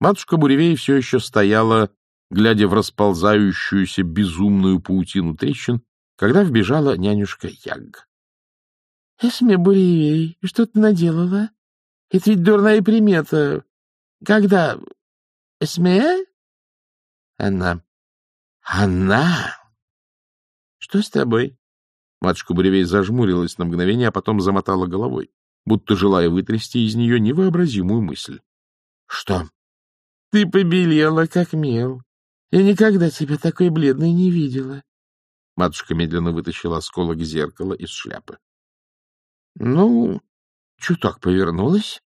Матушка Буревей все еще стояла, глядя в расползающуюся безумную паутину трещин, когда вбежала нянюшка Яг. — Эсме Буревей, что ты наделала? Это ведь дурная примета. Когда? Эсме? Она. Она? Что с тобой? Матушка Буревей зажмурилась на мгновение, а потом замотала головой, будто желая вытрясти из нее невообразимую мысль. — Что? — Ты побелела, как мел. Я никогда тебя такой бледной не видела. Матушка медленно вытащила осколок зеркала из шляпы. — Ну, чуток повернулась,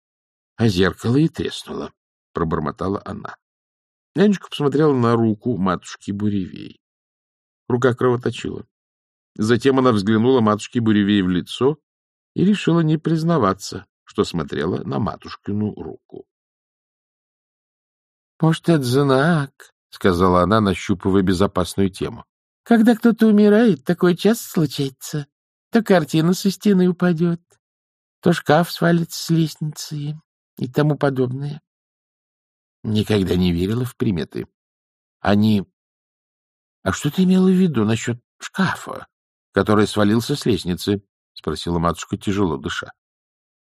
а зеркало и треснуло, — пробормотала она. Нянечка посмотрела на руку матушки Буревей. Рука кровоточила. Затем она взглянула матушке Буревей в лицо и решила не признаваться, что смотрела на матушкину руку. — Может, это знак, — сказала она, нащупывая безопасную тему. — Когда кто-то умирает, такое часто случается. То картина со стены упадет, то шкаф свалится с лестницы и тому подобное. Никогда не верила в приметы. Они... — А что ты имела в виду насчет шкафа, который свалился с лестницы? — спросила матушка, тяжело дыша.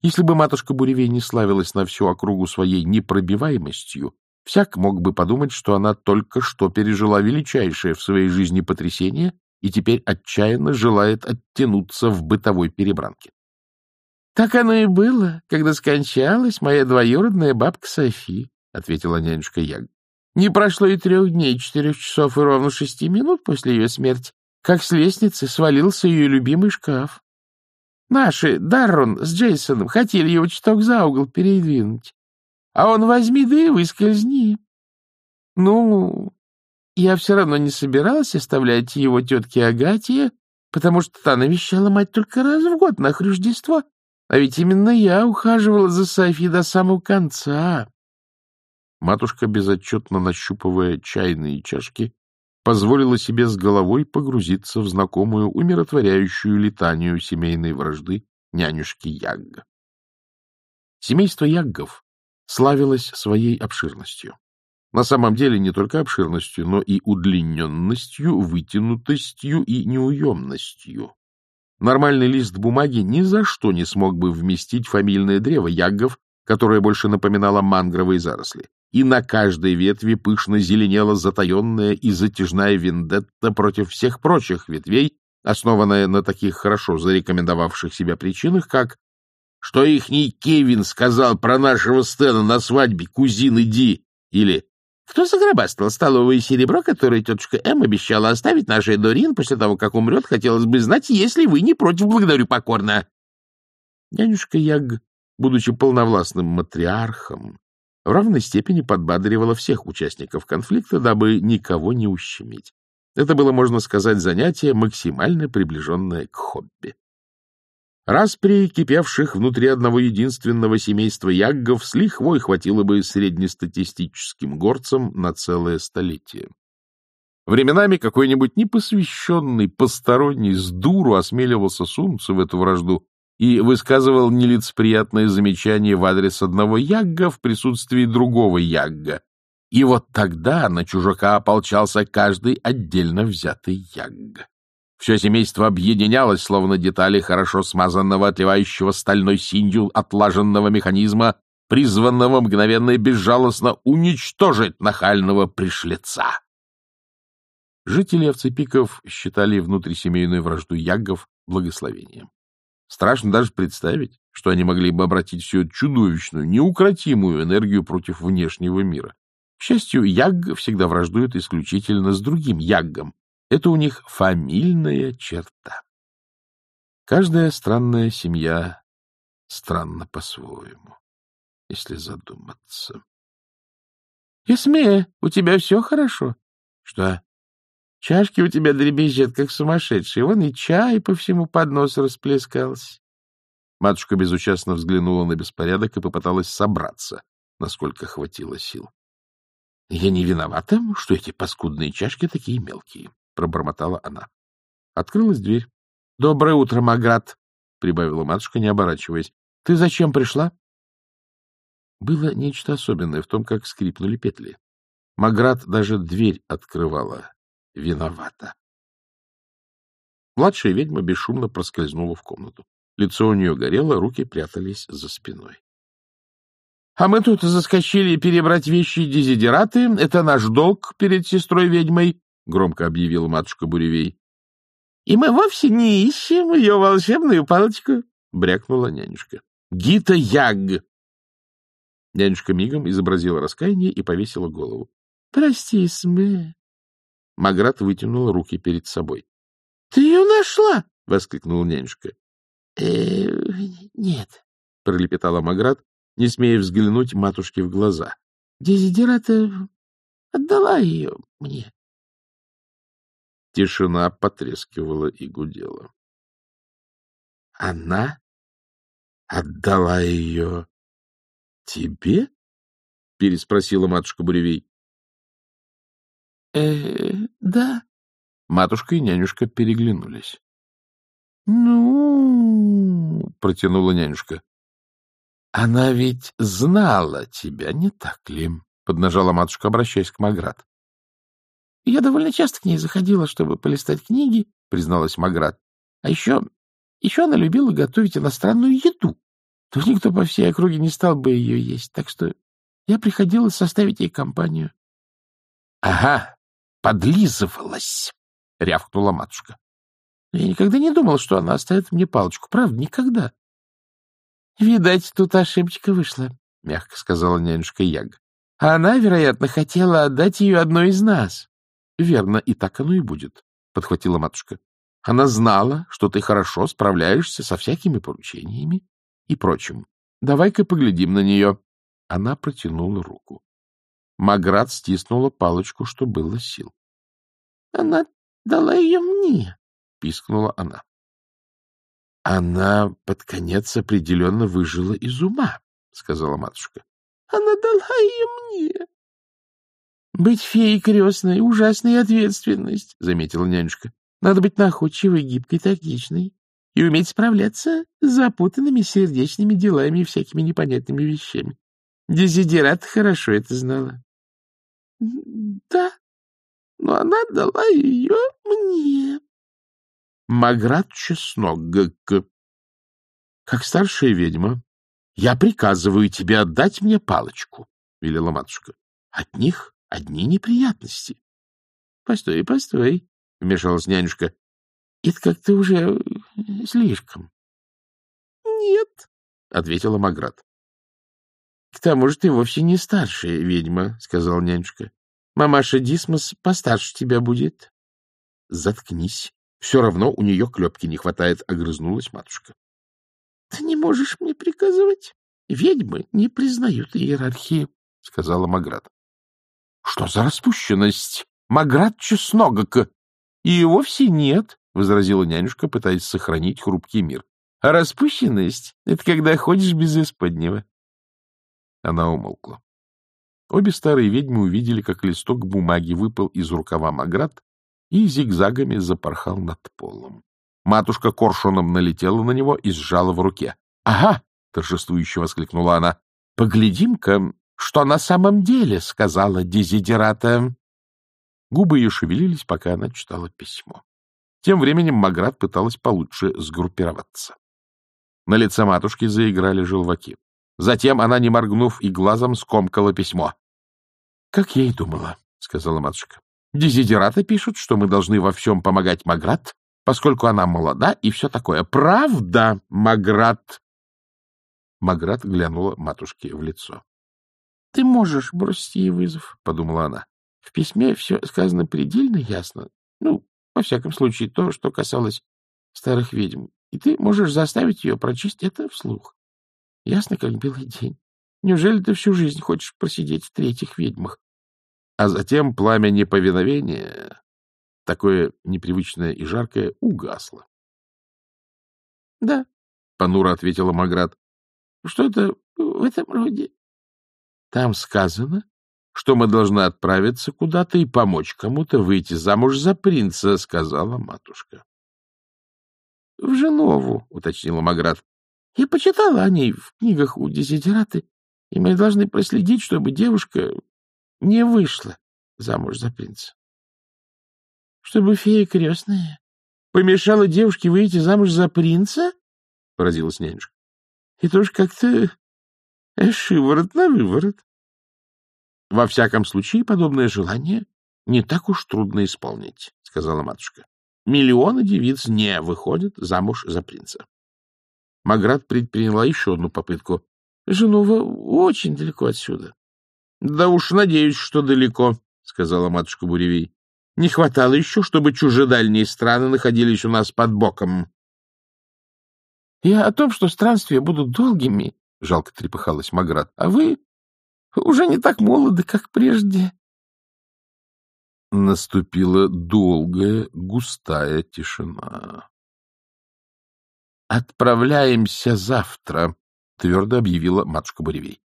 Если бы матушка Буревей не славилась на всю округу своей непробиваемостью, всяк мог бы подумать, что она только что пережила величайшее в своей жизни потрясение и теперь отчаянно желает оттянуться в бытовой перебранке. — Так оно и было, когда скончалась моя двоюродная бабка Софи, — ответила нянюшка Яг. — Не прошло и трех дней, четырех часов и ровно шести минут после ее смерти, как с лестницы свалился ее любимый шкаф. Наши, Даррон с Джейсоном, хотели его чуток за угол передвинуть. А он возьми да и выскользни. Ну, я все равно не собиралась оставлять его тетке Агатия, потому что та навещала мать только раз в год на Рождество, а ведь именно я ухаживала за Софи до самого конца. Матушка, безотчетно нащупывая чайные чашки, позволила себе с головой погрузиться в знакомую умиротворяющую летанию семейной вражды нянюшки Ягга. Семейство Яггов славилось своей обширностью. На самом деле не только обширностью, но и удлиненностью, вытянутостью и неуемностью. Нормальный лист бумаги ни за что не смог бы вместить фамильное древо яггов, которое больше напоминало мангровые заросли. И на каждой ветви пышно зеленела затаенная и затяжная вендетта против всех прочих ветвей, основанная на таких хорошо зарекомендовавших себя причинах, как «Что ихний Кевин сказал про нашего Стэна на свадьбе кузины Ди?» или «Кто загробастал столовое серебро, которое тетушка М обещала оставить нашей Дорин после того, как умрет, хотелось бы знать, если вы не против, благодарю покорно». Нянюшка Яг, будучи полновластным матриархом, в равной степени подбадривала всех участников конфликта, дабы никого не ущемить. Это было, можно сказать, занятие, максимально приближенное к хобби. Распри, кипевших внутри одного единственного семейства яггов, с лихвой хватило бы среднестатистическим горцам на целое столетие. Временами какой-нибудь непосвященный, посторонний с дуру осмеливался сунуться в эту вражду и высказывал нелицеприятное замечание в адрес одного ягга в присутствии другого ягга. И вот тогда на чужака ополчался каждый отдельно взятый ягг. Все семейство объединялось, словно детали хорошо смазанного, отливающего стальной синью отлаженного механизма, призванного мгновенно и безжалостно уничтожить нахального пришлеца. Жители овцепиков считали внутрисемейную вражду яггов благословением. Страшно даже представить, что они могли бы обратить всю чудовищную, неукротимую энергию против внешнего мира. К счастью, ягг всегда враждует исключительно с другим яггом. Это у них фамильная черта. Каждая странная семья странна по-своему, если задуматься. — Исме, у тебя все хорошо? — Что? Чашки у тебя дребезжат, как сумасшедшие. Вон и чай по всему подносу расплескался. Матушка безучастно взглянула на беспорядок и попыталась собраться, насколько хватило сил. — Я не виновата, что эти паскудные чашки такие мелкие, — пробормотала она. Открылась дверь. — Доброе утро, Маград, — прибавила матушка, не оборачиваясь. — Ты зачем пришла? Было нечто особенное в том, как скрипнули петли. Маград даже дверь открывала. Виновата. Младшая ведьма бесшумно проскользнула в комнату. Лицо у нее горело, руки прятались за спиной. — А мы тут заскочили перебрать вещи дезидераты. Это наш долг перед сестрой-ведьмой, — громко объявила матушка Буревей. — И мы вовсе не ищем ее волшебную палочку, — брякнула нянюшка. — Гита Яг! Нянюшка мигом изобразила раскаяние и повесила голову. — Прости, Сме. Маград вытянула руки перед собой. — Ты ее нашла? — воскликнула нянюшка. «Э, — Нет, — пролепетала Маград, не смея взглянуть матушке в глаза. — Дезидерата отдала ее мне. Тишина потрескивала и гудела. — Она отдала ее тебе? — переспросила матушка Буревей. «Э, — Да. Матушка и нянюшка переглянулись. — Ну, — протянула нянюшка. — Она ведь знала тебя, не так ли? — поднажала матушка, обращаясь к Маград. — Я довольно часто к ней заходила, чтобы полистать книги, — призналась Маград. — А еще... еще она любила готовить иностранную еду. То никто по всей округе не стал бы ее есть, так что я приходила составить ей компанию. — Ага, подлизывалась, — рявкнула матушка. Я никогда не думал, что она оставит мне палочку. Правда, никогда. — Видать, тут ошибочка вышла, — мягко сказала нянюшка Яг. — Она, вероятно, хотела отдать ее одной из нас. — Верно, и так оно и будет, — подхватила матушка. Она знала, что ты хорошо справляешься со всякими поручениями и прочим. Давай-ка поглядим на нее. Она протянула руку. Маград стиснула палочку, что было сил. — Она дала ее мне, — пискнула она. — Она под конец определенно выжила из ума, — сказала матушка. — Она дала ее мне. — Быть феей крестной — ужасная ответственность, — заметила нянюшка. — Надо быть находчивой, гибкой, тактичной и уметь справляться с запутанными сердечными делами и всякими непонятными вещами. Дезидерат хорошо это знала. — Да, но она дала ее мне. Маград Чеснок. Как старшая ведьма, я приказываю тебе отдать мне палочку, — велела матушка. От них одни неприятности. — Постой, постой, — вмешалась нянюшка. — Это как-то уже слишком. — Нет, — ответила Маград. — К тому же ты вовсе не старшая ведьма, — сказал нянюшка. — Мамаша Дисмос постарше тебя будет. — Заткнись. Все равно у нее клепки не хватает, — огрызнулась матушка. — Ты не можешь мне приказывать. Ведьмы не признают иерархии, — сказала Маград. — Что за распущенность? Маград чесногок. И вовсе нет, — возразила нянюшка, пытаясь сохранить хрупкий мир. — А распущенность — это когда ходишь без исподнего. Она умолкла. Обе старые ведьмы увидели, как листок бумаги выпал из рукава Маград и зигзагами запорхал над полом. Матушка коршуном налетела на него и сжала в руке. — Ага! — торжествующе воскликнула она. — Поглядим-ка, что на самом деле сказала Дезидерата. Губы ее шевелились, пока она читала письмо. Тем временем Маград пыталась получше сгруппироваться. На лице матушки заиграли желваки. Затем она, не моргнув и глазом, скомкала письмо. — Как я и думала, — сказала матушка. — Дезидераты пишут, что мы должны во всем помогать Маград, поскольку она молода и все такое. Правда, Маград? Маград глянула матушке в лицо. — Ты можешь бросить ей вызов, — подумала она. — В письме все сказано предельно ясно. Ну, во всяком случае, то, что касалось старых ведьм. И ты можешь заставить ее прочесть это вслух. Ясно, как белый день. Неужели ты всю жизнь хочешь просидеть в третьих ведьмах? А затем пламя неповиновения, такое непривычное и жаркое, угасло. — Да, — понуро ответила Маград. — Что-то в этом роде. Там сказано, что мы должны отправиться куда-то и помочь кому-то выйти замуж за принца, — сказала матушка. — В Женову, — уточнила Маград. — Я почитала о ней в книгах у Дезидераты И мы должны проследить, чтобы девушка не вышла замуж за принца. Чтобы фея крестная помешала девушке выйти замуж за принца? — поразилась нянюшка. — Это уж как-то шиворот на выворот. — Во всяком случае, подобное желание не так уж трудно исполнить, — сказала матушка. — Миллионы девиц не выходят замуж за принца. Маград предприняла еще одну попытку. — Женува очень далеко отсюда. — Да уж надеюсь, что далеко, — сказала матушка Буревей. — Не хватало еще, чтобы чужедальние страны находились у нас под боком. — Я о том, что странствия будут долгими, — жалко трепыхалась Маград, — а вы уже не так молоды, как прежде. Наступила долгая, густая тишина. — Отправляемся завтра, — твердо объявила матушка Буревей.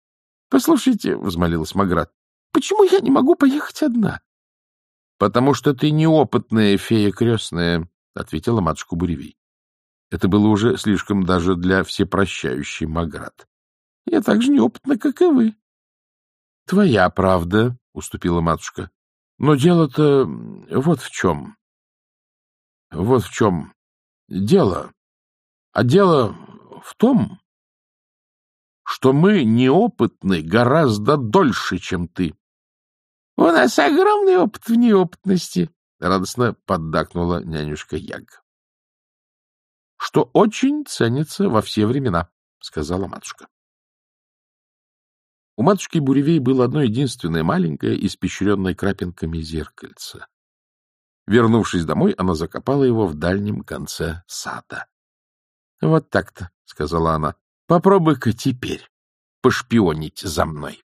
— Послушайте, — взмолилась Маград, — почему я не могу поехать одна? — Потому что ты неопытная фея крестная, — ответила матушка Буревей. Это было уже слишком даже для всепрощающей Маград. — Я так же неопытна, как и вы. — Твоя правда, — уступила матушка. — Но дело-то вот в чем. Вот в чем дело. А дело в том, что мы неопытны гораздо дольше, чем ты. — У нас огромный опыт в неопытности, — радостно поддакнула нянюшка Яг. — Что очень ценится во все времена, — сказала матушка. У матушки Буревей было одно единственное маленькое, испещренное крапинками зеркальце. Вернувшись домой, она закопала его в дальнем конце сада. — Вот так-то, — сказала она. — Попробуй-ка теперь пошпионить за мной.